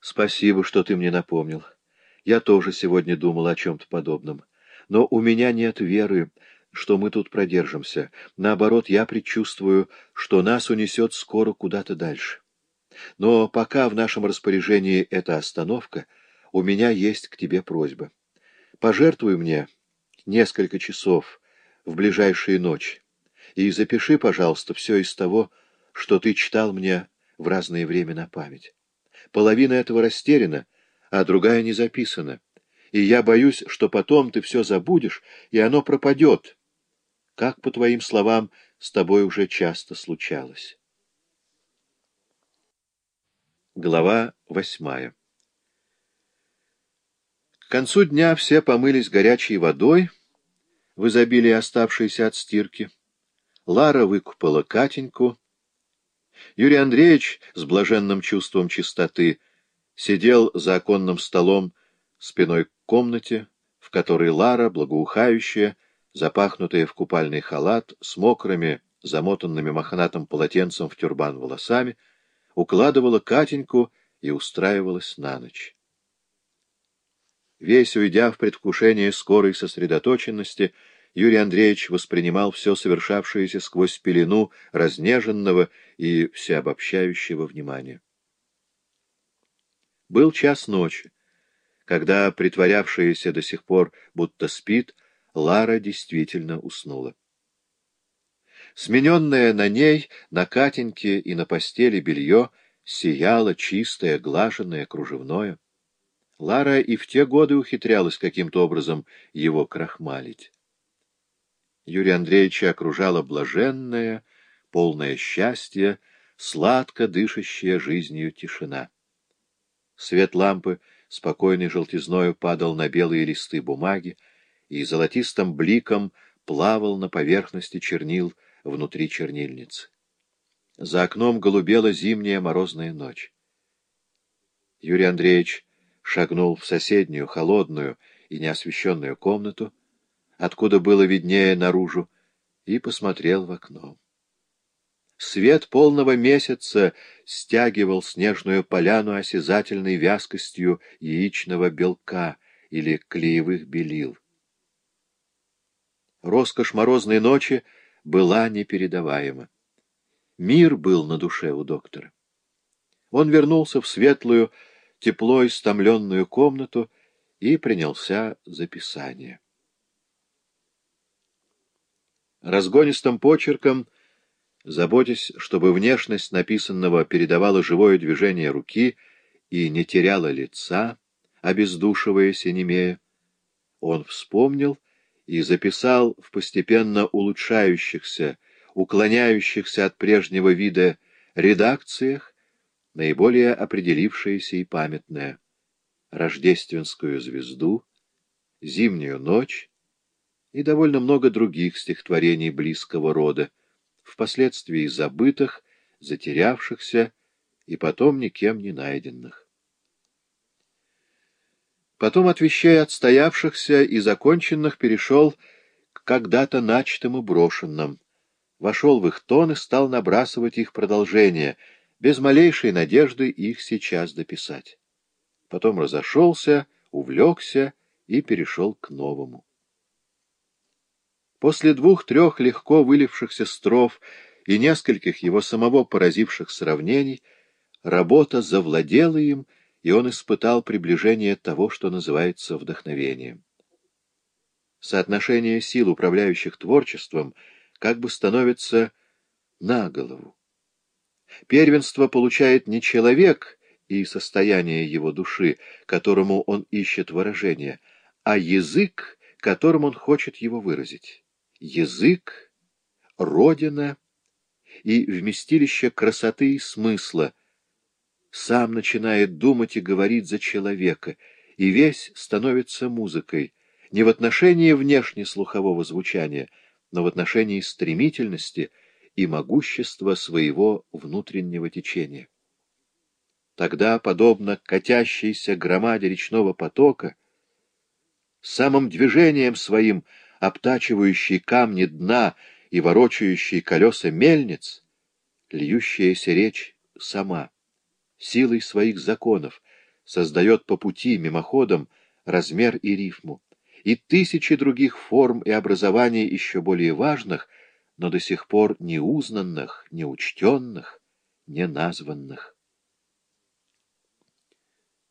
Спасибо, что ты мне напомнил. Я тоже сегодня думал о чем-то подобном. Но у меня нет веры, что мы тут продержимся. Наоборот, я предчувствую, что нас унесет скоро куда-то дальше. Но пока в нашем распоряжении эта остановка, у меня есть к тебе просьба. Пожертвуй мне несколько часов в ближайшие ночи и запиши, пожалуйста, все из того, что ты читал мне в разное время на память. Половина этого растеряна, а другая не записана. И я боюсь, что потом ты все забудешь, и оно пропадет, как, по твоим словам, с тобой уже часто случалось. Глава восьмая К концу дня все помылись горячей водой, в изобилии оставшейся от стирки. Лара выкупала Катеньку. Юрий Андреевич с блаженным чувством чистоты сидел за оконным столом спиной к комнате, в которой Лара, благоухающая, запахнутая в купальный халат, с мокрыми, замотанными мохнатым полотенцем в тюрбан волосами, укладывала Катеньку и устраивалась на ночь. Весь уйдя в предвкушение скорой сосредоточенности, Юрий Андреевич воспринимал все совершавшееся сквозь пелену разнеженного и всеобобщающего внимания. Был час ночи, когда притворявшаяся до сих пор, будто спит, Лара действительно уснула. Смененное на ней, на Катеньке и на постели белье сияло чистое, глаженное, кружевное. Лара и в те годы ухитрялась каким-то образом его крахмалить. Юрия Андреевича окружала блаженная, полное счастье, сладко дышащая жизнью тишина. Свет лампы спокойной желтизною падал на белые листы бумаги и золотистым бликом плавал на поверхности чернил внутри чернильницы. За окном голубела зимняя морозная ночь. Юрий Андреевич шагнул в соседнюю, холодную и неосвещенную комнату, откуда было виднее наружу, и посмотрел в окно. Свет полного месяца стягивал снежную поляну осязательной вязкостью яичного белка или клеевых белил. Роскошь морозной ночи была непередаваема. Мир был на душе у доктора. Он вернулся в светлую, тепло истомленную комнату и принялся за писание. Разгонистым почерком — заботясь, чтобы внешность написанного передавала живое движение руки и не теряла лица, обездушивая синемея, он вспомнил и записал в постепенно улучшающихся, уклоняющихся от прежнего вида редакциях наиболее определившееся и памятное — рождественскую звезду, зимнюю ночь и довольно много других стихотворений близкого рода, впоследствии забытых, затерявшихся и потом никем не найденных. Потом от вещей отстоявшихся и законченных перешел к когда-то начатым и брошенным, вошел в их тон и стал набрасывать их продолжение, без малейшей надежды их сейчас дописать. Потом разошелся, увлекся и перешел к новому. После двух-трех легко вылившихся строф и нескольких его самого поразивших сравнений, работа завладела им, и он испытал приближение того, что называется вдохновением. Соотношение сил, управляющих творчеством, как бы становится на голову. Первенство получает не человек и состояние его души, которому он ищет выражение, а язык, которым он хочет его выразить язык, родина и вместилище красоты и смысла, сам начинает думать и говорить за человека, и весь становится музыкой, не в отношении внешне слухового звучания, но в отношении стремительности и могущества своего внутреннего течения. Тогда, подобно катящейся громаде речного потока, самым движением своим — обтачивающий камни дна и ворочающий колеса мельниц, льющаяся речь сама, силой своих законов, создает по пути, мимоходом, размер и рифму, и тысячи других форм и образований еще более важных, но до сих пор неузнанных, неучтенных, неназванных.